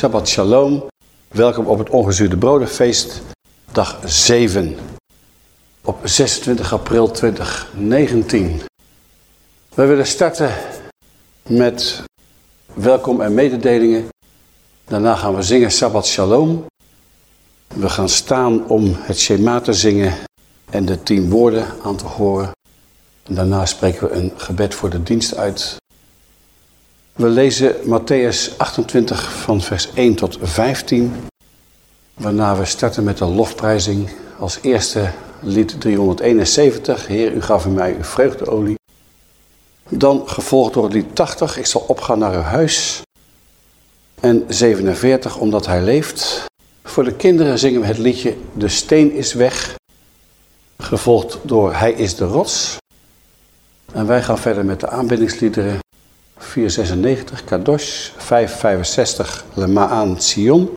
Shabbat Shalom. Welkom op het ongezuurde brodenfeest, dag 7. Op 26 april 2019. We willen starten met welkom en mededelingen. Daarna gaan we zingen Shabbat Shalom. We gaan staan om het Shema te zingen en de tien woorden aan te horen. En daarna spreken we een gebed voor de dienst uit. We lezen Matthäus 28 van vers 1 tot 15. Waarna we starten met de lofprijzing. Als eerste lied 371. Heer, u gaf mij uw vreugdeolie. Dan gevolgd door lied 80. Ik zal opgaan naar uw huis. En 47, omdat hij leeft. Voor de kinderen zingen we het liedje De steen is weg. Gevolgd door Hij is de rots. En wij gaan verder met de aanbiddingsliederen 496, Kadosh, 565, Le Ma'an Sion.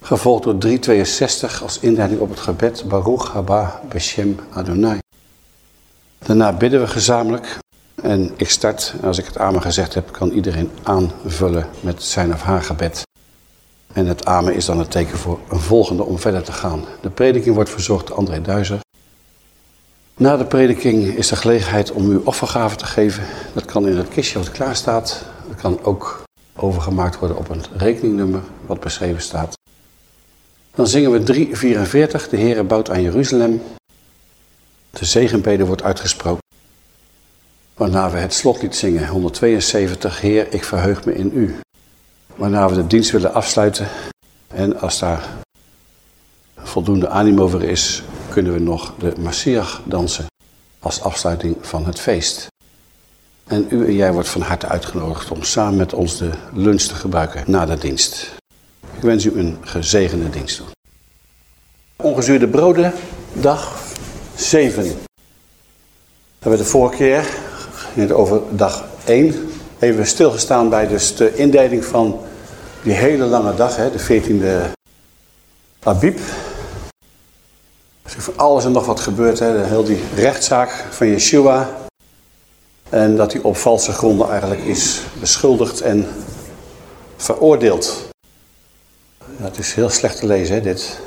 Gevolgd door 362 als inleiding op het gebed, Baruch Haba Beshem Adonai. Daarna bidden we gezamenlijk en ik start, als ik het amen gezegd heb, kan iedereen aanvullen met zijn of haar gebed. En het amen is dan het teken voor een volgende om verder te gaan. De prediking wordt verzorgd door André Duizer. Na de prediking is er gelegenheid om uw offergave te geven. Dat kan in het kistje wat klaar staat. Dat kan ook overgemaakt worden op een rekeningnummer wat beschreven staat. Dan zingen we 344, de Heere bouwt aan Jeruzalem. De zegenbede wordt uitgesproken. Waarna we het slotlied zingen, 172, Heer, ik verheug me in u. Waarna we de dienst willen afsluiten. En als daar voldoende animo voor is, kunnen we nog de Messiach dansen als afsluiting van het feest. En u en jij wordt van harte uitgenodigd om samen met ons de lunch te gebruiken na de dienst. Ik wens u een gezegende dienst toe. Ongezuurde broden, dag 7. We hebben de vorige keer, het over dag 1, even stilgestaan bij dus de indeling van die hele lange dag, hè, de 14e Abib. Van alles en nog wat gebeurt, hè, heel die rechtszaak van Yeshua. En dat hij op valse gronden eigenlijk is beschuldigd en veroordeeld. Ja, het is heel slecht te lezen, hè, dit.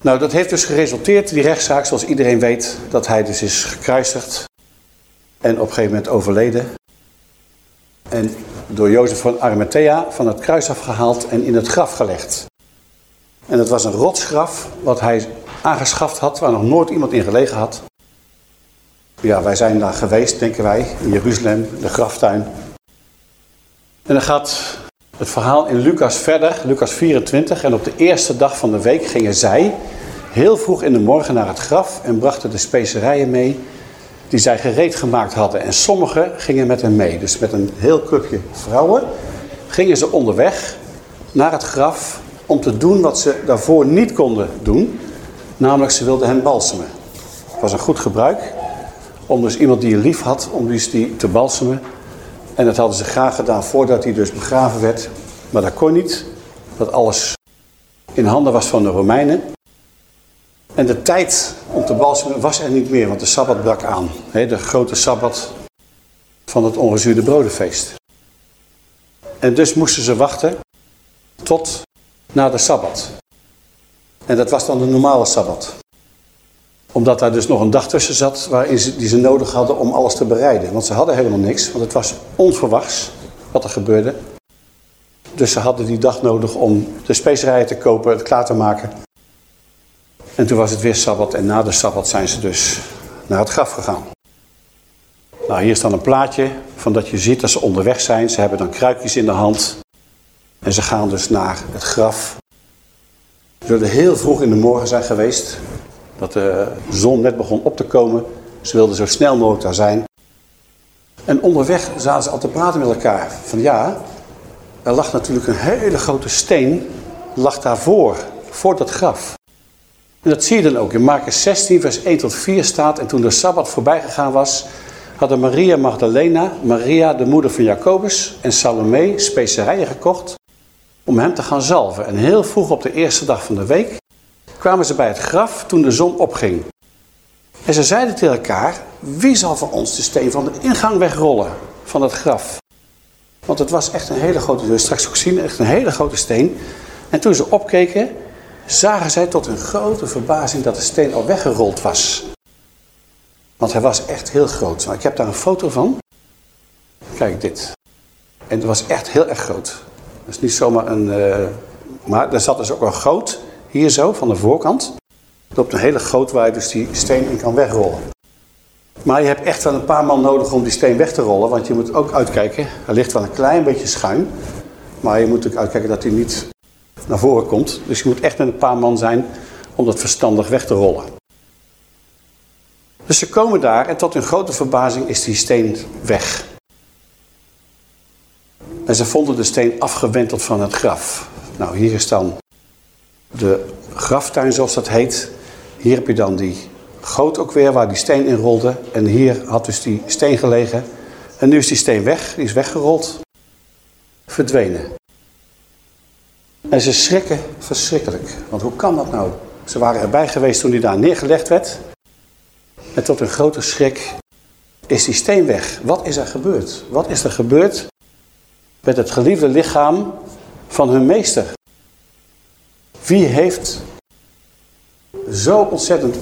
Nou, dat heeft dus geresulteerd, die rechtszaak, zoals iedereen weet, dat hij dus is gekruisigd. En op een gegeven moment overleden. En door Jozef van Arimathea van het kruis afgehaald en in het graf gelegd. En het was een rotsgraf wat hij aangeschaft had, waar nog nooit iemand in gelegen had. Ja, wij zijn daar geweest, denken wij, in Jeruzalem, de graftuin. En dan gaat het verhaal in Lucas verder, Lucas 24. En op de eerste dag van de week gingen zij heel vroeg in de morgen naar het graf en brachten de specerijen mee die zij gereed gemaakt hadden. En sommigen gingen met hen mee. Dus met een heel clubje vrouwen gingen ze onderweg naar het graf om te doen wat ze daarvoor niet konden doen. Namelijk, ze wilden hen balsemen. Het was een goed gebruik om dus iemand die je lief had, om dus die te balsemen. En dat hadden ze graag gedaan voordat hij dus begraven werd. Maar dat kon niet, dat alles in handen was van de Romeinen. En de tijd om te balsemen was er niet meer, want de Sabbat brak aan. de grote Sabbat van het ongezuurde brodenfeest. En dus moesten ze wachten tot na de Sabbat. En dat was dan de normale Sabbat. Omdat daar dus nog een dag tussen zat waarin ze, die ze nodig hadden om alles te bereiden. Want ze hadden helemaal niks, want het was onverwachts wat er gebeurde. Dus ze hadden die dag nodig om de specerijen te kopen, het klaar te maken. En toen was het weer Sabbat en na de Sabbat zijn ze dus naar het graf gegaan. Nou, hier dan een plaatje van dat je ziet dat ze onderweg zijn. Ze hebben dan kruikjes in de hand. En ze gaan dus naar het graf ze wilden heel vroeg in de morgen zijn geweest. Dat de zon net begon op te komen. Ze wilden zo snel mogelijk daar zijn. En onderweg zaten ze al te praten met elkaar. Van ja, er lag natuurlijk een hele grote steen. Lag daarvoor, voor dat graf. En dat zie je dan ook. In Marcus 16 vers 1 tot 4 staat. En toen de Sabbat voorbij gegaan was. Hadden Maria Magdalena, Maria de moeder van Jacobus en Salome specerijen gekocht om hem te gaan zalven. En heel vroeg op de eerste dag van de week kwamen ze bij het graf toen de zon opging. En ze zeiden tegen elkaar, wie zal voor ons de steen van de ingang wegrollen van het graf? Want het was echt een hele grote, je straks ook zien, echt een hele grote steen. En toen ze opkeken, zagen zij tot hun grote verbazing dat de steen al weggerold was. Want hij was echt heel groot. Nou, ik heb daar een foto van. Kijk dit. En het was echt heel erg groot. Dat is niet zomaar een... Uh, maar er zat dus ook een goot, hier zo, van de voorkant. Er loopt een hele goot waar je dus die steen in kan wegrollen. Maar je hebt echt wel een paar man nodig om die steen weg te rollen. Want je moet ook uitkijken. Hij ligt wel een klein beetje schuin. Maar je moet ook uitkijken dat hij niet naar voren komt. Dus je moet echt met een paar man zijn om dat verstandig weg te rollen. Dus ze komen daar en tot hun grote verbazing is die steen weg. En ze vonden de steen afgewenteld van het graf. Nou, hier is dan de graftuin zoals dat heet. Hier heb je dan die goot ook weer waar die steen in rolde. En hier had dus die steen gelegen. En nu is die steen weg, die is weggerold. Verdwenen. En ze schrikken verschrikkelijk. Want hoe kan dat nou? Ze waren erbij geweest toen die daar neergelegd werd. En tot een grote schrik is die steen weg. Wat is er gebeurd? Wat is er gebeurd met het geliefde lichaam van hun meester? Wie heeft zo ontzettend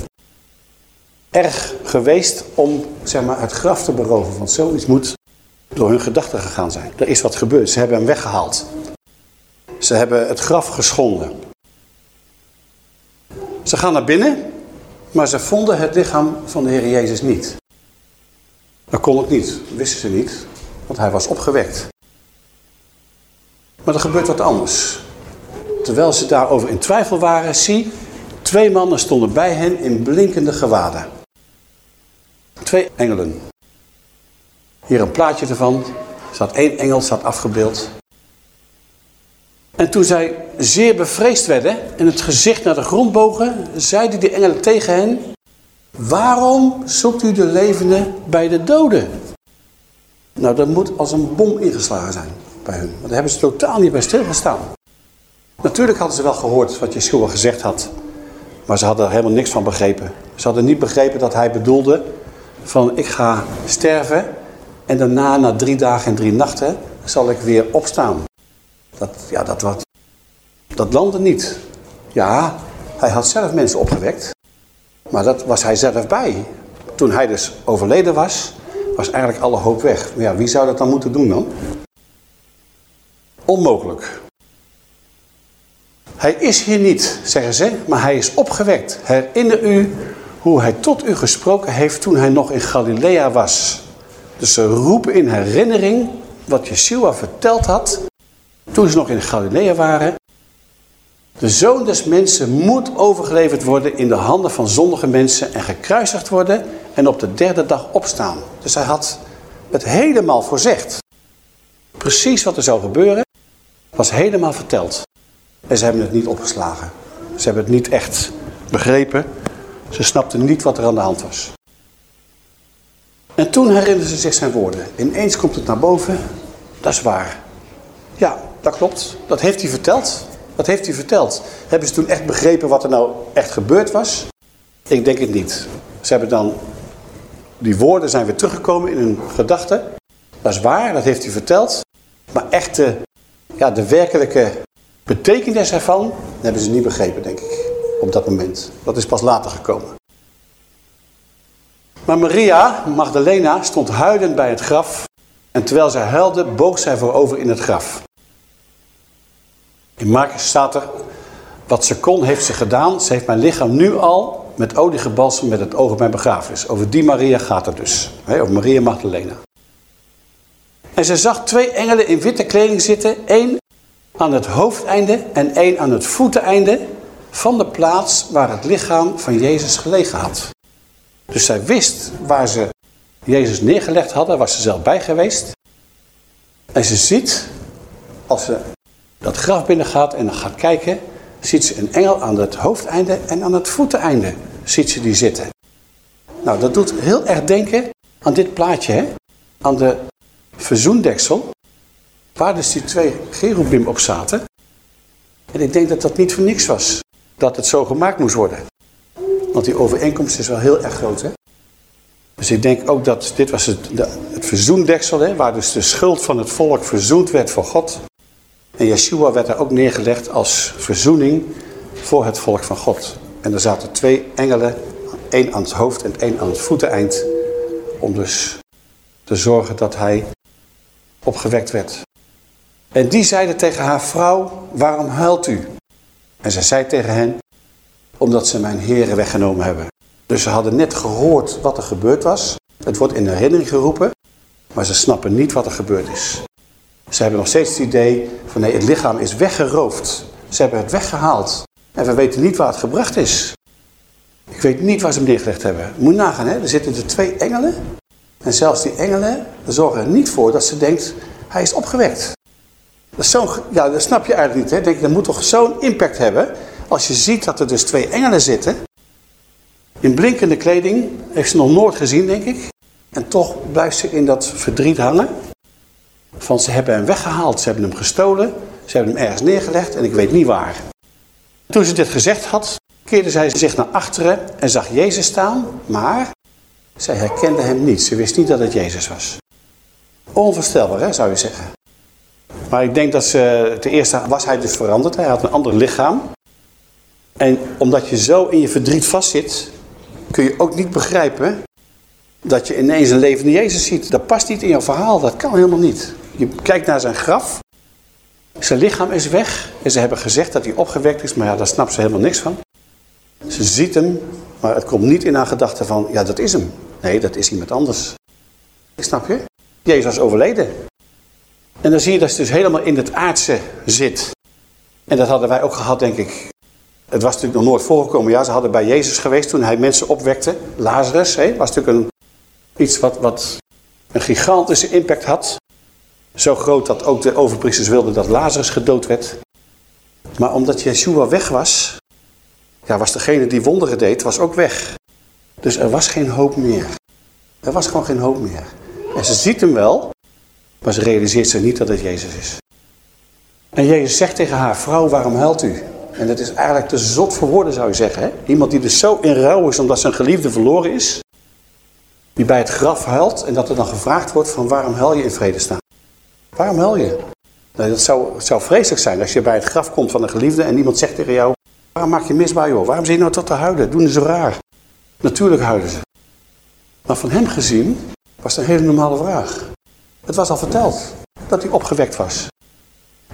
erg geweest om zeg maar, het graf te beroven? Want zoiets moet door hun gedachten gegaan zijn. Er is wat gebeurd. Ze hebben hem weggehaald. Ze hebben het graf geschonden. Ze gaan naar binnen, maar ze vonden het lichaam van de Heer Jezus niet. Dat kon het niet, wisten ze niet, want hij was opgewekt. Maar er gebeurt wat anders. Terwijl ze daarover in twijfel waren, zie, twee mannen stonden bij hen in blinkende gewaden. Twee engelen. Hier een plaatje ervan. Er één engel, staat afgebeeld. En toen zij zeer bevreesd werden en het gezicht naar de grond bogen, zeiden de engelen tegen hen, waarom zoekt u de levenden bij de doden? Nou, dat moet als een bom ingeslagen zijn Want daar hebben ze totaal niet bij stilgestaan. Natuurlijk hadden ze wel gehoord wat Yeshua gezegd had. Maar ze hadden er helemaal niks van begrepen. Ze hadden niet begrepen dat hij bedoelde van ik ga sterven en daarna na drie dagen en drie nachten zal ik weer opstaan. Dat, ja, dat, wat, dat landde niet. Ja, hij had zelf mensen opgewekt. Maar dat was hij zelf bij. Toen hij dus overleden was, was eigenlijk alle hoop weg. Maar ja, wie zou dat dan moeten doen dan? Onmogelijk. Hij is hier niet, zeggen ze, maar hij is opgewekt. Herinner u hoe hij tot u gesproken heeft toen hij nog in Galilea was. Dus ze roepen in herinnering wat Yeshua verteld had toen ze nog in Galilea waren. De zoon des mensen moet overgeleverd worden in de handen van zondige mensen en gekruisigd worden en op de derde dag opstaan. Dus hij had het helemaal voorzegd. Precies wat er zou gebeuren, was helemaal verteld. En ze hebben het niet opgeslagen. Ze hebben het niet echt begrepen. Ze snapten niet wat er aan de hand was. En toen herinnerden ze zich zijn woorden. Ineens komt het naar boven. Dat is waar. Ja, dat klopt. Dat heeft hij verteld. Dat heeft hij verteld. Hebben ze toen echt begrepen wat er nou echt gebeurd was? Ik denk het niet. Ze hebben dan... Die woorden zijn weer teruggekomen in hun gedachten. Dat is waar, dat heeft hij verteld. Maar echt de, ja, de werkelijke betekenis ervan hebben ze niet begrepen, denk ik. Op dat moment. Dat is pas later gekomen. Maar Maria, Magdalena, stond huilend bij het graf. En terwijl zij huilde, boog zij voorover in het graf. In Marcus staat er, wat ze kon heeft ze gedaan. Ze heeft mijn lichaam nu al met olie gebalsem met het oog op mijn begrafenis. Over die Maria gaat het dus. over Maria Magdalena. En ze zag twee engelen in witte kleding zitten. één aan het hoofdeinde en één aan het voeteneinde van de plaats waar het lichaam van Jezus gelegen had. Dus zij wist waar ze Jezus neergelegd hadden, was ze zelf bij geweest. En ze ziet, als ze dat graf binnengaat en dan gaat kijken, ziet ze een engel aan het hoofdeinde en aan het voeteneinde ziet ze die zitten. Nou, dat doet heel erg denken aan dit plaatje, hè? aan de verzoendeksel, waar dus die twee cherubim op zaten. En ik denk dat dat niet voor niks was, dat het zo gemaakt moest worden. Want die overeenkomst is wel heel erg groot, hè? Dus ik denk ook dat dit was het, het verzoendeksel, hè, waar dus de schuld van het volk verzoend werd voor God. En Yeshua werd er ook neergelegd als verzoening voor het volk van God. En er zaten twee engelen, één aan het hoofd en één aan het voeteneind, om dus te zorgen dat hij opgewekt werd. En die zeiden tegen haar vrouw, waarom huilt u? En zij zei tegen hen, omdat ze mijn heren weggenomen hebben. Dus ze hadden net gehoord wat er gebeurd was. Het wordt in herinnering geroepen, maar ze snappen niet wat er gebeurd is. Ze hebben nog steeds het idee van nee, het lichaam is weggeroofd. Ze hebben het weggehaald. En we weten niet waar het gebracht is. Ik weet niet waar ze hem neergelegd hebben. Moet nagaan, hè? er zitten er twee engelen. En zelfs die engelen zorgen er niet voor dat ze denkt, hij is opgewekt. Dat, zo, ja, dat snap je eigenlijk niet. Hè? Denk, dat moet toch zo'n impact hebben als je ziet dat er dus twee engelen zitten. In blinkende kleding, heeft ze nog nooit gezien denk ik. En toch blijft ze in dat verdriet hangen. Van ze hebben hem weggehaald, ze hebben hem gestolen, ze hebben hem ergens neergelegd en ik weet niet waar. Toen ze dit gezegd had, keerde zij zich naar achteren en zag Jezus staan, maar zij herkende hem niet. Ze wist niet dat het Jezus was. Onvoorstelbaar, hè, zou je zeggen. Maar ik denk dat ze, ten eerste was hij dus veranderd. Hij had een ander lichaam. En omdat je zo in je verdriet vastzit, kun je ook niet begrijpen dat je ineens een levende Jezus ziet. Dat past niet in jouw verhaal, dat kan helemaal niet. Je kijkt naar zijn graf, zijn lichaam is weg en ze hebben gezegd dat hij opgewekt is, maar ja, daar snapt ze helemaal niks van. Ze ziet hem, maar het komt niet in haar gedachten van, ja dat is hem. Nee, dat is iemand anders. Snap je? Jezus was overleden. En dan zie je dat ze dus helemaal in het aardse zit. En dat hadden wij ook gehad, denk ik. Het was natuurlijk nog nooit voorgekomen. Ja, ze hadden bij Jezus geweest toen hij mensen opwekte. Lazarus, hè, was natuurlijk een, iets wat, wat een gigantische impact had. Zo groot dat ook de overpriesters wilden dat Lazarus gedood werd. Maar omdat Yeshua weg was, ja, was degene die wonderen deed, was ook weg. Dus er was geen hoop meer. Er was gewoon geen hoop meer. En ze ziet hem wel, maar ze realiseert zich niet dat het Jezus is. En Jezus zegt tegen haar, vrouw, waarom huilt u? En dat is eigenlijk te zot voor woorden, zou je zeggen. Hè? Iemand die dus zo in rouw is omdat zijn geliefde verloren is. Die bij het graf huilt en dat er dan gevraagd wordt van waarom huil je in vrede staan? Waarom huil je? Nou, dat zou, zou vreselijk zijn als je bij het graf komt van een geliefde en iemand zegt tegen jou... Waarom maak je misbaar joh? Waarom zit je nou tot te huilen? Doen ze zo raar? Natuurlijk huilen ze. Maar van hem gezien was het een hele normale vraag. Het was al verteld dat hij opgewekt was.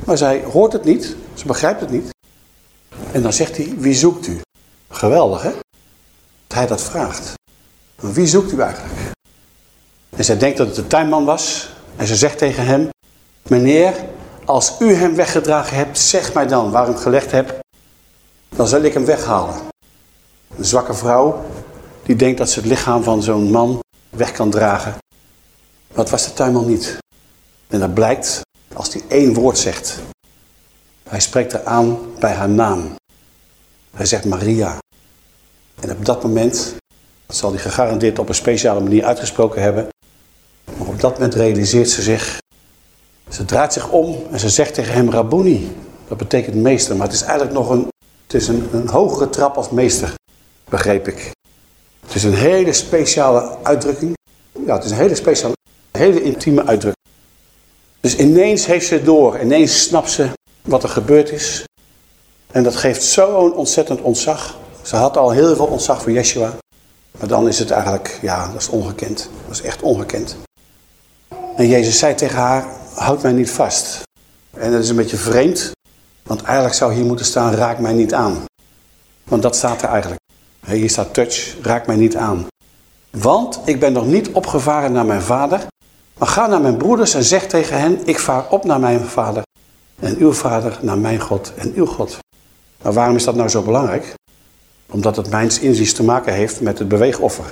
Maar zij hoort het niet, ze begrijpt het niet. En dan zegt hij, wie zoekt u? Geweldig hè? Dat hij dat vraagt. wie zoekt u eigenlijk? En zij denkt dat het de tuinman was. En ze zegt tegen hem, meneer, als u hem weggedragen hebt, zeg mij dan waar u hem gelegd hebt. Dan zal ik hem weghalen. Een zwakke vrouw die denkt dat ze het lichaam van zo'n man weg kan dragen. Maar het was de tuinman niet. En dat blijkt als hij één woord zegt. Hij spreekt haar aan bij haar naam. Hij zegt Maria. En op dat moment, dat zal hij gegarandeerd op een speciale manier uitgesproken hebben. Maar op dat moment realiseert ze zich. Ze draait zich om en ze zegt tegen hem Rabboni. Dat betekent meester, maar het is eigenlijk nog een, het is een, een hogere trap als meester, begreep ik. Het is een hele speciale uitdrukking. Ja, het is een hele speciale, hele intieme uitdrukking. Dus ineens heeft ze door, ineens snapt ze wat er gebeurd is. En dat geeft zo'n ontzettend ontzag. Ze had al heel veel ontzag voor Yeshua. Maar dan is het eigenlijk, ja, dat is ongekend. Dat is echt ongekend. En Jezus zei tegen haar, houd mij niet vast. En dat is een beetje vreemd. Want eigenlijk zou hier moeten staan, raak mij niet aan. Want dat staat er eigenlijk. Hier staat touch, raak mij niet aan. Want ik ben nog niet opgevaren naar mijn vader. Maar ga naar mijn broeders en zeg tegen hen, ik vaar op naar mijn vader. En uw vader naar mijn God en uw God. Maar waarom is dat nou zo belangrijk? Omdat het mijns inziens te maken heeft met het beweegoffer.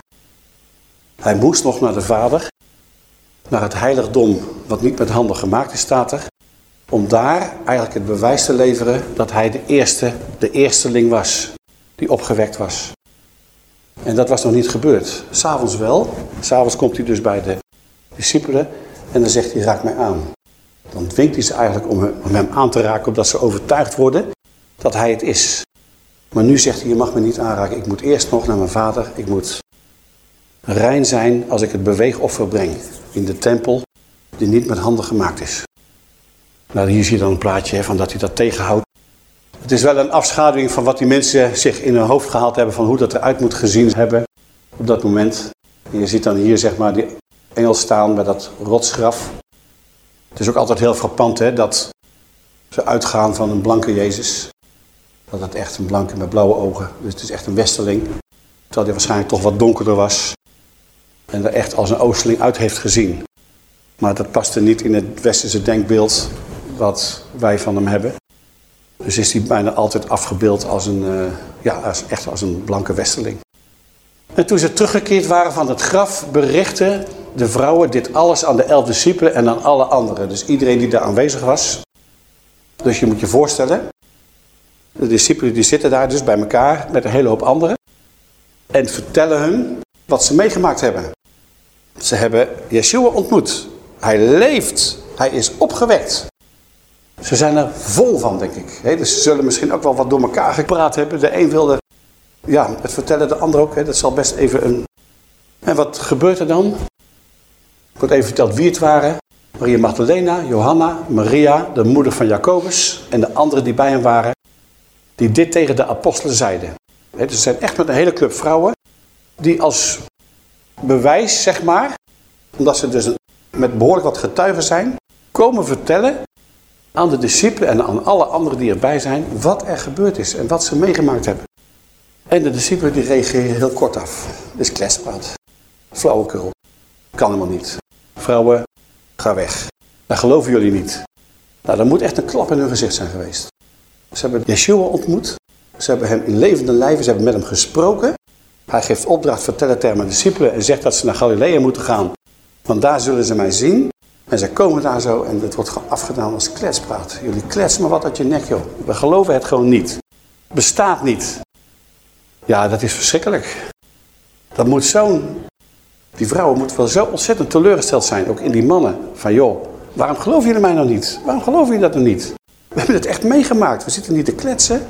Hij moest nog naar de vader, naar het heiligdom wat niet met handen gemaakt is, staat er. Om daar eigenlijk het bewijs te leveren dat hij de eerste, de eersteling was. Die opgewekt was. En dat was nog niet gebeurd. S'avonds wel. S'avonds komt hij dus bij de discipelen en dan zegt hij, raak mij aan. Dan dwingt hij ze eigenlijk om hem aan te raken, omdat ze overtuigd worden dat hij het is. Maar nu zegt hij, je mag me niet aanraken. Ik moet eerst nog naar mijn vader. Ik moet rein zijn als ik het beweegoffer breng in de tempel die niet met handen gemaakt is. Nou, hier zie je dan een plaatje van dat hij dat tegenhoudt. Het is wel een afschaduwing van wat die mensen zich in hun hoofd gehaald hebben van hoe dat eruit moet gezien hebben op dat moment. En je ziet dan hier zeg maar die engel staan bij dat rotsgraf. Het is ook altijd heel frappant hè, dat ze uitgaan van een blanke Jezus. Dat het echt een blanke met blauwe ogen. Dus het is echt een westerling. Terwijl hij waarschijnlijk toch wat donkerder was. En er echt als een oosterling uit heeft gezien. Maar dat paste niet in het westerse denkbeeld wat wij van hem hebben. Dus is hij bijna altijd afgebeeld als een, uh, ja, als, echt als een blanke westerling. En toen ze teruggekeerd waren van het graf, berichten de vrouwen dit alles aan de elf discipelen en aan alle anderen. Dus iedereen die daar aanwezig was. Dus je moet je voorstellen, de discipelen die zitten daar dus bij elkaar met een hele hoop anderen. En vertellen hun wat ze meegemaakt hebben. Ze hebben Yeshua ontmoet. Hij leeft. Hij is opgewekt. Ze zijn er vol van, denk ik. dus ze zullen misschien ook wel wat door elkaar gepraat hebben. De een wilde ja, het vertellen, de ander ook. dat zal best even een... En wat gebeurt er dan? Ik word even verteld wie het waren. Maria Magdalena, Johanna, Maria, de moeder van Jacobus en de anderen die bij hem waren. Die dit tegen de apostelen zeiden. dus ze zijn echt met een hele club vrouwen. Die als bewijs, zeg maar, omdat ze dus met behoorlijk wat getuigen zijn, komen vertellen aan de discipelen en aan alle anderen die erbij zijn, wat er gebeurd is en wat ze meegemaakt hebben. En de discipelen die reageren heel kort af. Is klespraat. Flauwekul. Kan helemaal niet. Vrouwen, ga weg. Dat geloven jullie niet. Nou, dat moet echt een klap in hun gezicht zijn geweest. Ze hebben Yeshua ontmoet. Ze hebben hem in levende lijven, ze hebben met hem gesproken. Hij geeft opdracht, vertellen tegen de discipelen en zegt dat ze naar Galilea moeten gaan. Want daar zullen ze mij zien. En ze komen daar zo en het wordt gewoon afgedaan als kletspraat. Jullie kletsen maar wat uit je nek, joh. We geloven het gewoon niet. Bestaat niet. Ja, dat is verschrikkelijk. Dat moet zo'n... Die vrouwen moeten wel zo ontzettend teleurgesteld zijn, ook in die mannen. Van joh, waarom geloven jullie mij nou niet? Waarom geloven jullie dat nou niet? We hebben het echt meegemaakt. We zitten niet te kletsen.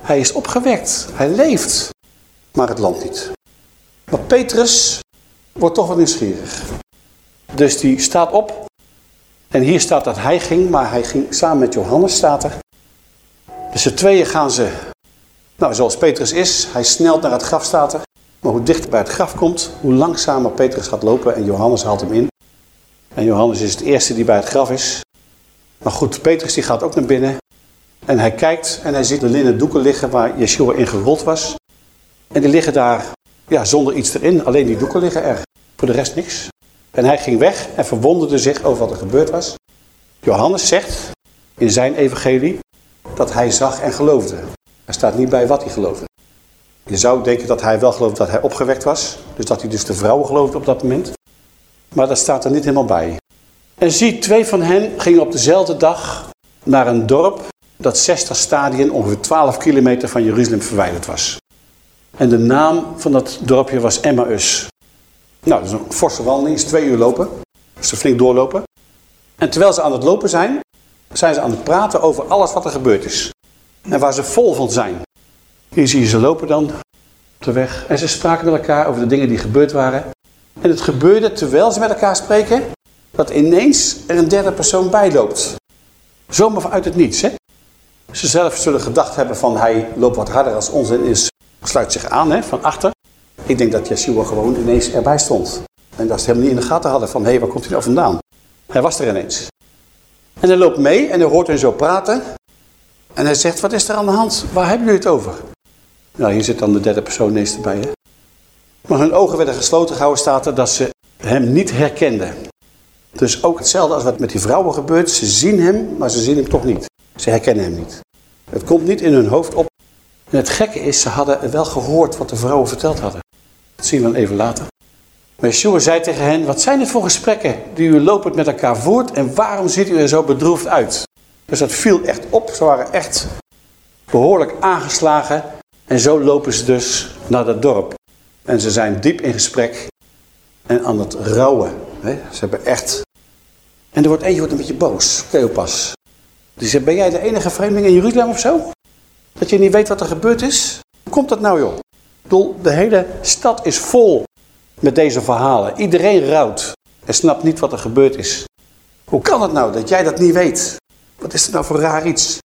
Hij is opgewekt. Hij leeft. Maar het land niet. Maar Petrus wordt toch wat nieuwsgierig. Dus die staat op. En hier staat dat hij ging, maar hij ging samen met Johannes, staat er. Dus de tweeën gaan ze, nou zoals Petrus is, hij snelt naar het graf, staat er. Maar hoe dichter bij het graf komt, hoe langzamer Petrus gaat lopen en Johannes haalt hem in. En Johannes is het eerste die bij het graf is. Maar goed, Petrus die gaat ook naar binnen. En hij kijkt en hij ziet de linnen doeken liggen waar Yeshua in gerold was. En die liggen daar ja, zonder iets erin. Alleen die doeken liggen er. Voor de rest niks. En hij ging weg en verwonderde zich over wat er gebeurd was. Johannes zegt in zijn evangelie dat hij zag en geloofde. Er staat niet bij wat hij geloofde. Je zou denken dat hij wel geloofde dat hij opgewekt was. Dus dat hij dus de vrouwen geloofde op dat moment. Maar dat staat er niet helemaal bij. En zie, twee van hen gingen op dezelfde dag naar een dorp dat 60 stadien ongeveer 12 kilometer van Jeruzalem verwijderd was. En de naam van dat dorpje was Emmaus. Nou, dat is een forse wandeling, is twee uur lopen. Ze flink doorlopen. En terwijl ze aan het lopen zijn, zijn ze aan het praten over alles wat er gebeurd is. En waar ze vol van zijn. Hier zie je ze lopen dan op de weg. En ze spraken met elkaar over de dingen die gebeurd waren. En het gebeurde terwijl ze met elkaar spreken, dat ineens er een derde persoon bijloopt. Zomaar vanuit het niets, hè. Ze zelf zullen gedacht hebben van hij loopt wat harder als ons en is, sluit zich aan hè, van achter. Ik denk dat Yeshua gewoon ineens erbij stond. En dat ze hem niet in de gaten hadden van, hé, hey, waar komt hij nou vandaan? Hij was er ineens. En hij loopt mee en hij hoort hen zo praten. En hij zegt, wat is er aan de hand? Waar hebben jullie het over? Nou, hier zit dan de derde persoon ineens erbij. Hè? Maar hun ogen werden gesloten gehouden, staat er, dat ze hem niet herkenden. Dus ook hetzelfde als wat met die vrouwen gebeurt. Ze zien hem, maar ze zien hem toch niet. Ze herkennen hem niet. Het komt niet in hun hoofd op. En het gekke is, ze hadden wel gehoord wat de vrouwen verteld hadden. Dat zien we dan even later. Maar Yeshua zei tegen hen, wat zijn het voor gesprekken die u lopend met elkaar voert en waarom ziet u er zo bedroefd uit? Dus dat viel echt op, ze waren echt behoorlijk aangeslagen en zo lopen ze dus naar dat dorp. En ze zijn diep in gesprek en aan het rouwen. Ze hebben echt... En er wordt eentje wordt een beetje boos, Cleopas. Die zegt, ben jij de enige vreemdeling in Jeruzalem of zo? Dat je niet weet wat er gebeurd is? Hoe komt dat nou joh? De hele stad is vol met deze verhalen. Iedereen rouwt en snapt niet wat er gebeurd is. Hoe kan het nou dat jij dat niet weet? Wat is het nou voor raar iets?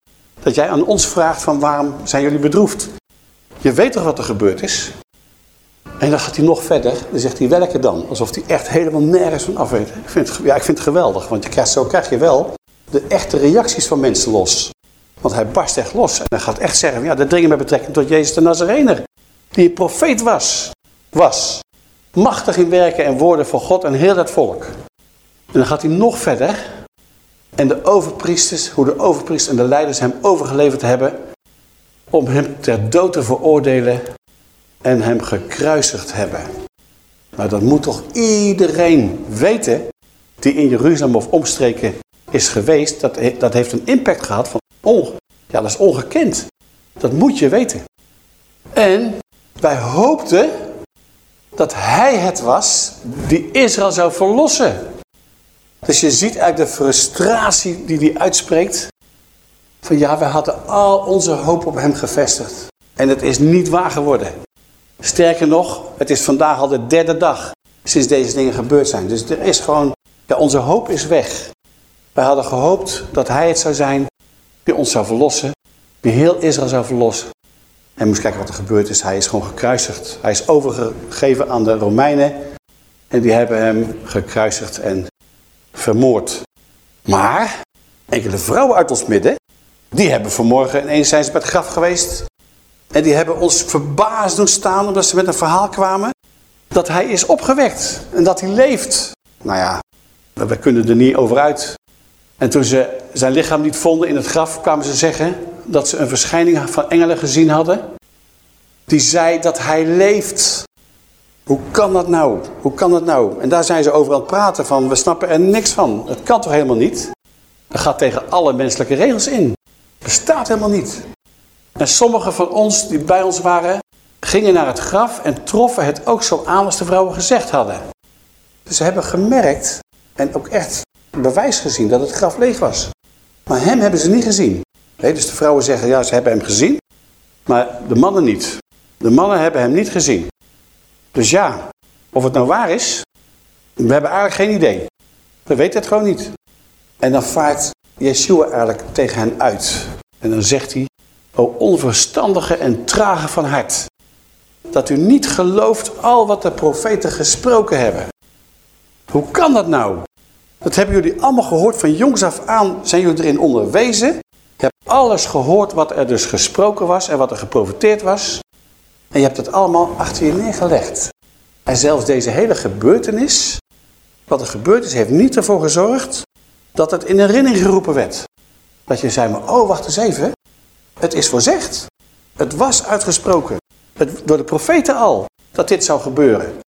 Dat jij aan ons vraagt van waarom zijn jullie bedroefd? Je weet toch wat er gebeurd is? En dan gaat hij nog verder. Dan zegt hij welke dan? Alsof hij echt helemaal nergens van af weet. Ik vind het, ja, ik vind het geweldig. Want je krijgt, zo krijg je wel de echte reacties van mensen los. Want hij barst echt los. En hij gaat echt zeggen, ja, dat dingen met betrekking tot Jezus de Nazarener. Die profeet was. Was. Machtig in werken en woorden voor God en heel het volk. En dan gaat hij nog verder. En de overpriesters, hoe de overpriesters en de leiders hem overgeleverd hebben. Om hem ter dood te veroordelen en hem gekruisigd hebben. Nou, dat moet toch iedereen weten die in Jeruzalem of omstreken is geweest. Dat, dat heeft een impact gehad van, oh, ja, dat is ongekend. Dat moet je weten. En wij hoopten dat hij het was die Israël zou verlossen. Dus je ziet eigenlijk de frustratie die hij uitspreekt. Van ja, we hadden al onze hoop op hem gevestigd. En het is niet waar geworden. Sterker nog, het is vandaag al de derde dag sinds deze dingen gebeurd zijn. Dus er is gewoon, onze hoop is weg. Wij hadden gehoopt dat hij het zou zijn die ons zou verlossen. Die heel Israël zou verlossen. En moest kijken wat er gebeurd is. Hij is gewoon gekruisigd. Hij is overgegeven aan de Romeinen. En die hebben hem gekruisigd en vermoord. Maar enkele vrouwen uit ons midden, die hebben vanmorgen ineens zijn ze bij het graf geweest. En die hebben ons verbaasd doen staan omdat ze met een verhaal kwamen dat hij is opgewekt en dat hij leeft. Nou ja, we kunnen er niet over uit. En toen ze zijn lichaam niet vonden in het graf, kwamen ze zeggen dat ze een verschijning van engelen gezien hadden. Die zei dat hij leeft. Hoe kan dat nou? Hoe kan dat nou? En daar zijn ze over aan het praten van, we snappen er niks van. Het kan toch helemaal niet? Dat gaat tegen alle menselijke regels in. Bestaat helemaal niet. En sommigen van ons die bij ons waren, gingen naar het graf en troffen het ook zo aan als de vrouwen gezegd hadden. Dus ze hebben gemerkt en ook echt bewijs gezien dat het graf leeg was. Maar hem hebben ze niet gezien. Dus de vrouwen zeggen, ja, ze hebben hem gezien, maar de mannen niet. De mannen hebben hem niet gezien. Dus ja, of het nou waar is, we hebben eigenlijk geen idee. We weten het gewoon niet. En dan vaart Yeshua eigenlijk tegen hen uit. En dan zegt hij, o onverstandige en trage van hart, dat u niet gelooft al wat de profeten gesproken hebben. Hoe kan dat nou? Dat hebben jullie allemaal gehoord van jongs af aan, zijn jullie erin onderwezen. Je hebt alles gehoord wat er dus gesproken was en wat er geprofiteerd was. En je hebt het allemaal achter je neergelegd. En zelfs deze hele gebeurtenis, wat er gebeurd is, heeft niet ervoor gezorgd dat het in herinnering geroepen werd. Dat je zei, maar oh, wacht eens even. Het is voorzegd. Het was uitgesproken. Het, door de profeten al, dat dit zou gebeuren.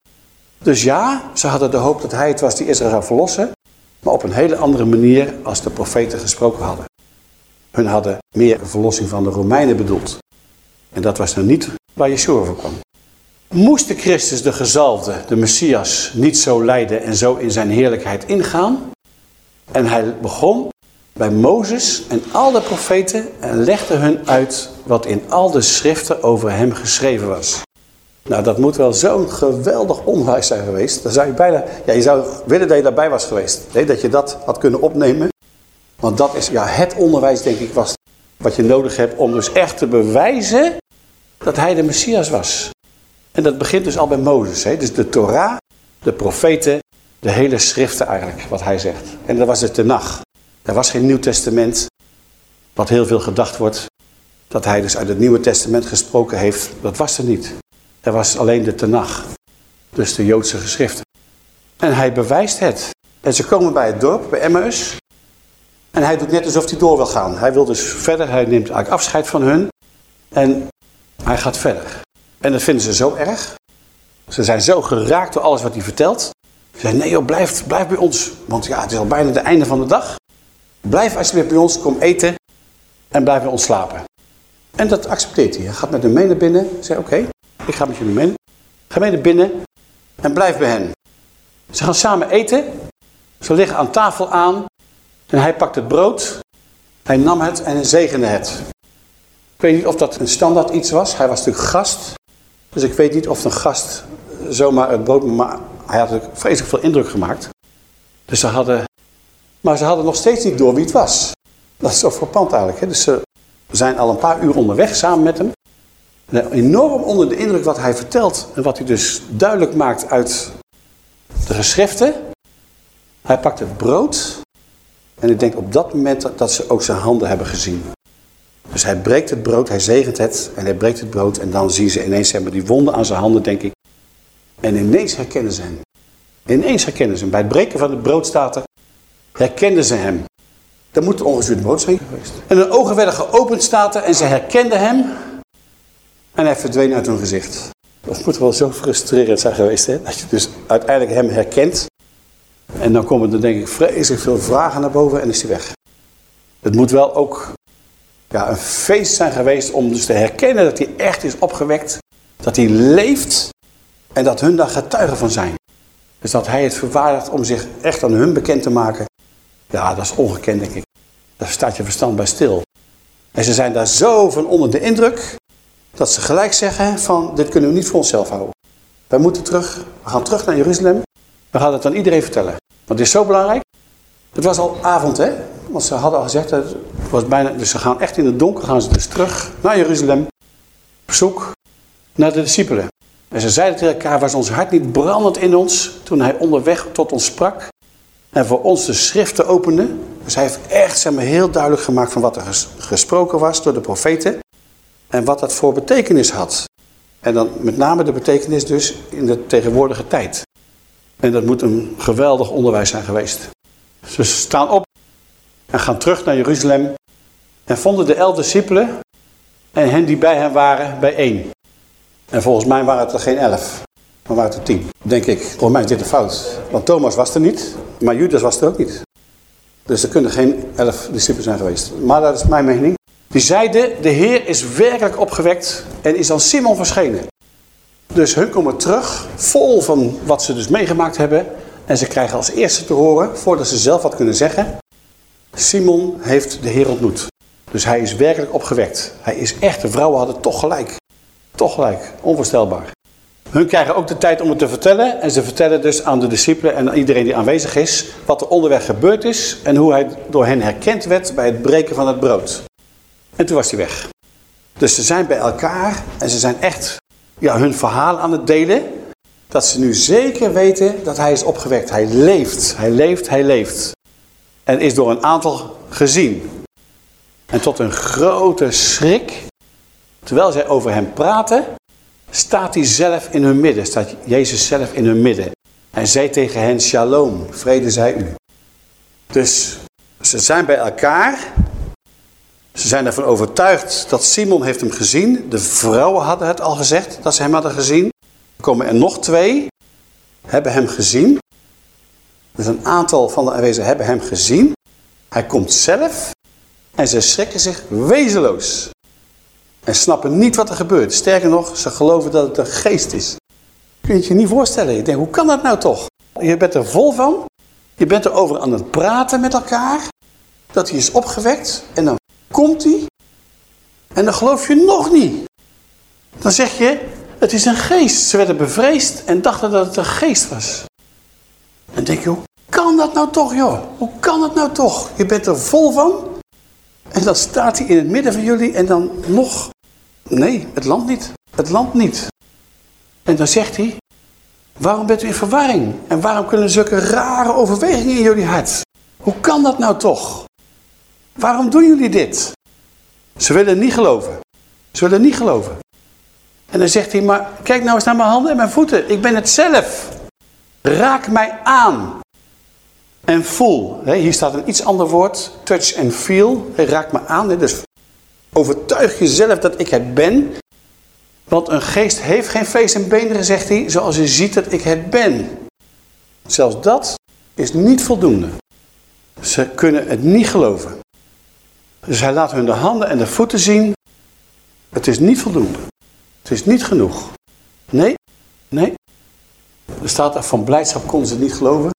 Dus ja, ze hadden de hoop dat hij het was die Israël zou verlossen. Maar op een hele andere manier als de profeten gesproken hadden. Hun hadden meer verlossing van de Romeinen bedoeld. En dat was nou niet waar Yeshua voor kwam. Moest de Christus, de gezalfde, de Messias, niet zo lijden en zo in zijn heerlijkheid ingaan? En hij begon bij Mozes en al de profeten en legde hun uit wat in al de schriften over hem geschreven was. Nou, dat moet wel zo'n geweldig onderwijs zijn geweest. Dan je bijna, ja, je zou willen dat je daarbij was geweest. Nee, dat je dat had kunnen opnemen. Want dat is ja, het onderwijs, denk ik, was wat je nodig hebt om dus echt te bewijzen dat hij de Messias was. En dat begint dus al bij Mozes. Hè? Dus de Torah, de profeten, de hele schriften eigenlijk, wat hij zegt. En dat was de Tenach. Er was geen Nieuw Testament, wat heel veel gedacht wordt. Dat hij dus uit het Nieuwe Testament gesproken heeft, dat was er niet. Er was alleen de Tenach, dus de Joodse geschriften. En hij bewijst het. En ze komen bij het dorp, bij Emmaus. En hij doet net alsof hij door wil gaan. Hij wil dus verder, hij neemt eigenlijk afscheid van hun. En hij gaat verder. En dat vinden ze zo erg. Ze zijn zo geraakt door alles wat hij vertelt. Ze zeggen, nee joh, blijf, blijf bij ons. Want ja, het is al bijna het einde van de dag. Blijf alsjeblieft bij ons, kom eten en blijf bij ons slapen. En dat accepteert hij. Hij gaat met hem mee naar binnen. Zegt, oké, ik ga met jullie mee. Ga mee naar binnen en blijf bij hen. Ze gaan samen eten. Ze liggen aan tafel aan. En hij pakt het brood. Hij nam het en zegende het. Ik weet niet of dat een standaard iets was. Hij was natuurlijk gast. Dus ik weet niet of een gast zomaar het brood, maar hij had ook vreselijk veel indruk gemaakt. Dus ze hadden, maar ze hadden nog steeds niet door wie het was. Dat is zo verpand eigenlijk. Hè? Dus ze zijn al een paar uur onderweg samen met hem. En enorm onder de indruk wat hij vertelt en wat hij dus duidelijk maakt uit de geschriften. Hij pakt het brood en ik denk op dat moment dat ze ook zijn handen hebben gezien. Dus hij breekt het brood, hij zegent het en hij breekt het brood. En dan zien ze ineens, hebben die wonden aan zijn handen, denk ik. En ineens herkennen ze hem. Ineens herkennen ze hem. Bij het breken van het brood staat er, herkenden ze hem. Dat moet ongezuurd brood zijn geweest. En hun ogen werden geopend, staat en ze herkenden hem. En hij verdween uit hun gezicht. Dat moet wel zo frustrerend zijn geweest, hè? Dat je dus uiteindelijk hem herkent. En dan komen er denk ik vreselijk veel vragen naar boven en is hij weg. Het moet wel ook ja, een feest zijn geweest om dus te herkennen dat hij echt is opgewekt. Dat hij leeft en dat hun daar getuigen van zijn. Dus dat hij het verwaardigt om zich echt aan hun bekend te maken. Ja, dat is ongekend denk ik. Daar staat je verstand bij stil. En ze zijn daar zo van onder de indruk dat ze gelijk zeggen van dit kunnen we niet voor onszelf houden. Wij moeten terug, we gaan terug naar Jeruzalem. We gaan het aan iedereen vertellen. Dit is zo belangrijk. Het was al avond hè. Want ze hadden al gezegd, het was bijna, dus ze gaan echt in het donker, gaan ze dus terug naar Jeruzalem. Op zoek naar de discipelen. En ze zeiden tegen elkaar, was ons hart niet brandend in ons toen hij onderweg tot ons sprak. En voor ons de schriften opende. Dus hij heeft echt zeg maar, heel duidelijk gemaakt van wat er gesproken was door de profeten. En wat dat voor betekenis had. En dan met name de betekenis dus in de tegenwoordige tijd. En dat moet een geweldig onderwijs zijn geweest. Ze staan op en gaan terug naar Jeruzalem. En vonden de elf discipelen en hen die bij hen waren bijeen. En volgens mij waren het er geen elf, maar waren het er tien, denk ik. Volgens mij is dit een fout. Want Thomas was er niet, maar Judas was er ook niet. Dus er kunnen geen elf discipelen zijn geweest. Maar dat is mijn mening. Die zeiden, de Heer is werkelijk opgewekt en is aan Simon verschenen. Dus hun komen terug, vol van wat ze dus meegemaakt hebben. En ze krijgen als eerste te horen, voordat ze zelf wat kunnen zeggen. Simon heeft de Heer ontmoet. Dus hij is werkelijk opgewekt. Hij is echt, de vrouwen hadden toch gelijk. Toch gelijk, onvoorstelbaar. Hun krijgen ook de tijd om het te vertellen. En ze vertellen dus aan de discipelen en aan iedereen die aanwezig is... wat er onderweg gebeurd is en hoe hij door hen herkend werd bij het breken van het brood. En toen was hij weg. Dus ze zijn bij elkaar en ze zijn echt ja, hun verhaal aan het delen. Dat ze nu zeker weten dat hij is opgewekt. Hij leeft, hij leeft, hij leeft. En is door een aantal gezien. En tot een grote schrik, terwijl zij over hem praten, staat hij zelf in hun midden. Staat Jezus zelf in hun midden. En zei tegen hen, shalom, vrede zij u. Dus ze zijn bij elkaar ze zijn ervan overtuigd dat Simon heeft hem gezien. De vrouwen hadden het al gezegd dat ze hem hadden gezien. Er komen er nog twee, hebben hem gezien. Dus een aantal van de aanwezigen hebben hem gezien. Hij komt zelf en ze schrikken zich wezenloos. En snappen niet wat er gebeurt. Sterker nog, ze geloven dat het een geest is. Kun je het je niet voorstellen. Je denkt, hoe kan dat nou toch? Je bent er vol van. Je bent erover aan het praten met elkaar. Dat hij is opgewekt. En dan komt hij. En dan geloof je nog niet. Dan zeg je, het is een geest. Ze werden bevreesd en dachten dat het een geest was. En denk je, hoe kan dat nou toch joh? Hoe kan dat nou toch? Je bent er vol van. En dan staat hij in het midden van jullie en dan nog. Nee, het land niet. Het land niet. En dan zegt hij, waarom bent u in verwarring? En waarom kunnen zulke rare overwegingen in jullie hart? Hoe kan dat nou toch? Waarom doen jullie dit? Ze willen niet geloven. Ze willen niet geloven. En dan zegt hij, maar kijk nou eens naar mijn handen en mijn voeten. Ik ben het zelf. Raak mij aan. En voel. Hier staat een iets ander woord. Touch and feel. Raak me aan. Dus overtuig jezelf dat ik het ben. Want een geest heeft geen vlees en benen, zegt hij, zoals je ziet dat ik het ben. Zelfs dat is niet voldoende. Ze kunnen het niet geloven. Dus hij laat hun de handen en de voeten zien. Het is niet voldoende. Het is niet genoeg. Nee, nee. Er staat er van blijdschap konden ze niet geloven.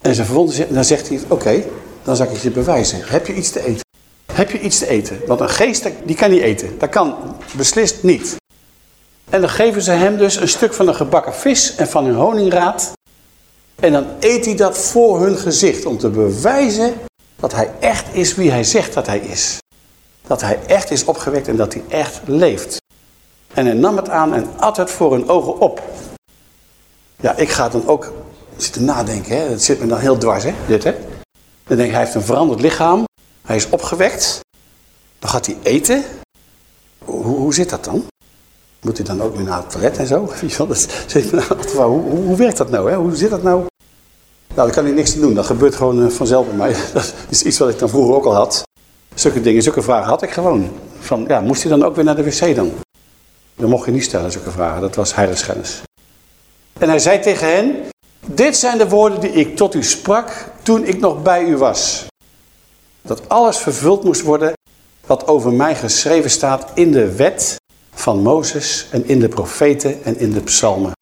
En ze verwonden zich. En dan zegt hij, oké, dan zal ik je bewijzen. Heb je iets te eten? Heb je iets te eten? Want een geest, die kan niet eten. Dat kan beslist niet. En dan geven ze hem dus een stuk van een gebakken vis en van hun honingraad. En dan eet hij dat voor hun gezicht om te bewijzen dat hij echt is wie hij zegt dat hij is. Dat hij echt is opgewekt en dat hij echt leeft. En hij nam het aan en at het voor hun ogen op. Ja, ik ga dan ook zitten nadenken. Hè? Dat zit me dan heel dwars, hè? dit hè. Dan denk ik, hij heeft een veranderd lichaam. Hij is opgewekt. Dan gaat hij eten. Hoe, hoe zit dat dan? Moet hij dan ook weer naar het toilet en zo? hoe, hoe werkt dat nou? Hè? Hoe zit dat nou? Nou, daar kan hij niks te doen. Dat gebeurt gewoon eh, vanzelf bij mij. Dat is iets wat ik dan vroeger ook al had. Zulke dingen, zulke vragen had ik gewoon. Van, ja, moest hij dan ook weer naar de wc dan? Dan mocht je niet stellen, zulke vragen. Dat was heiligschennis. En hij zei tegen hen, dit zijn de woorden die ik tot u sprak toen ik nog bij u was. Dat alles vervuld moest worden wat over mij geschreven staat in de wet van Mozes en in de profeten en in de psalmen.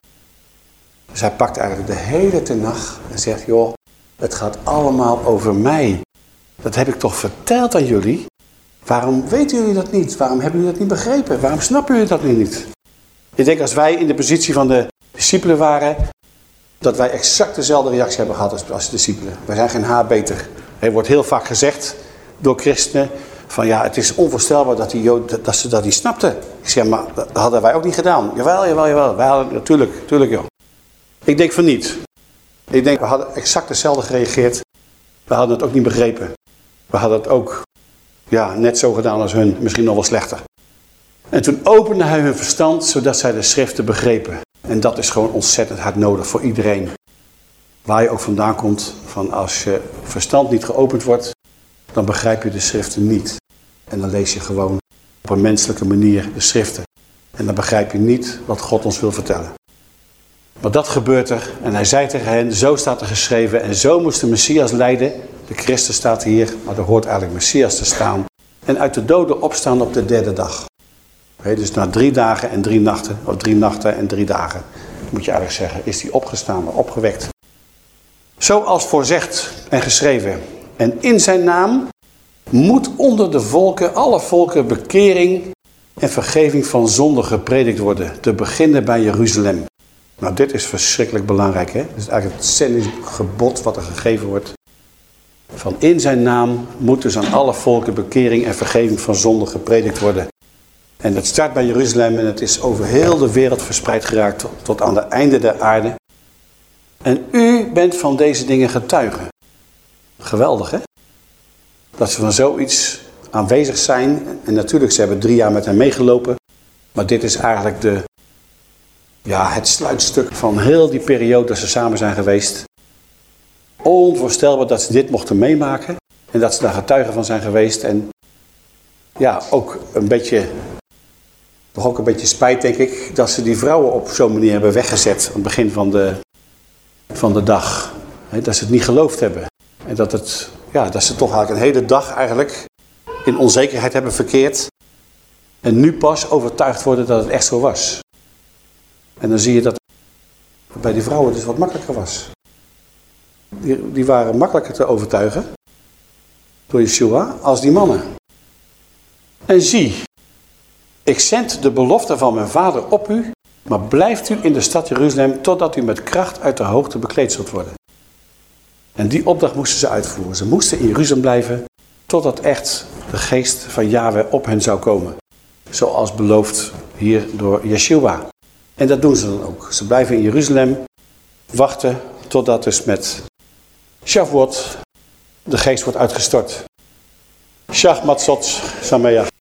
Dus hij pakt eigenlijk de hele tenag en zegt, joh, het gaat allemaal over mij. Dat heb ik toch verteld aan jullie? Waarom weten jullie dat niet? Waarom hebben jullie dat niet begrepen? Waarom snappen jullie dat nu niet? Ik denk als wij in de positie van de discipelen waren, dat wij exact dezelfde reactie hebben gehad als, als discipelen. Wij zijn geen haar beter. Er wordt heel vaak gezegd door christenen van ja, het is onvoorstelbaar dat, die dat ze dat niet snapten. Ik zeg, maar dat hadden wij ook niet gedaan. Jawel, jawel, jawel. Wij hadden, natuurlijk, natuurlijk joh. Ik denk van niet. Ik denk, we hadden exact hetzelfde gereageerd. We hadden het ook niet begrepen. We hadden het ook ja, net zo gedaan als hun, misschien nog wel slechter. En toen opende hij hun verstand, zodat zij de schriften begrepen. En dat is gewoon ontzettend hard nodig voor iedereen. Waar je ook vandaan komt, van als je verstand niet geopend wordt, dan begrijp je de schriften niet. En dan lees je gewoon op een menselijke manier de schriften. En dan begrijp je niet wat God ons wil vertellen. Maar dat gebeurt er. En hij zei tegen hen, zo staat er geschreven. En zo moest de Messias lijden. De Christus staat hier, maar er hoort eigenlijk Messias te staan. En uit de doden opstaan op de derde dag. dus na drie dagen en drie nachten, of drie nachten en drie dagen, moet je eigenlijk zeggen, is hij opgestaan, opgewekt. Zoals voorzegd en geschreven. En in zijn naam moet onder de volken, alle volken, bekering en vergeving van zonde gepredikt worden. Te beginnen bij Jeruzalem. Nou, dit is verschrikkelijk belangrijk. Hè? Is eigenlijk het zendingsgebod wat er gegeven wordt. Van in zijn naam moet dus aan alle volken bekering en vergeving van zonde gepredikt worden. En het start bij Jeruzalem en het is over heel de wereld verspreid geraakt tot, tot aan het einde der aarde. En u bent van deze dingen getuigen. Geweldig hè? Dat ze van zoiets aanwezig zijn. En natuurlijk, ze hebben drie jaar met hem meegelopen. Maar dit is eigenlijk de, ja, het sluitstuk van heel die periode dat ze samen zijn geweest. Onvoorstelbaar dat ze dit mochten meemaken. En dat ze daar getuigen van zijn geweest. En ja, ook een beetje, toch ook een beetje spijt denk ik, dat ze die vrouwen op zo'n manier hebben weggezet aan het begin van de, van de dag. dat ze het niet geloofd hebben. En dat, het, ja, dat ze toch eigenlijk een hele dag eigenlijk in onzekerheid hebben verkeerd. En nu pas overtuigd worden dat het echt zo was. En dan zie je dat bij die vrouwen dus wat makkelijker was. Die, die waren makkelijker te overtuigen door Yeshua als die mannen. En zie, ik zend de belofte van mijn vader op u, maar blijft u in de stad Jeruzalem totdat u met kracht uit de hoogte bekleed zult worden. En die opdracht moesten ze uitvoeren. Ze moesten in Jeruzalem blijven totdat echt de geest van Yahweh op hen zou komen. Zoals beloofd hier door Yeshua. En dat doen ze dan ook. Ze blijven in Jeruzalem wachten totdat dus met Shavuot de geest wordt uitgestort. Shach Matzot Sameach.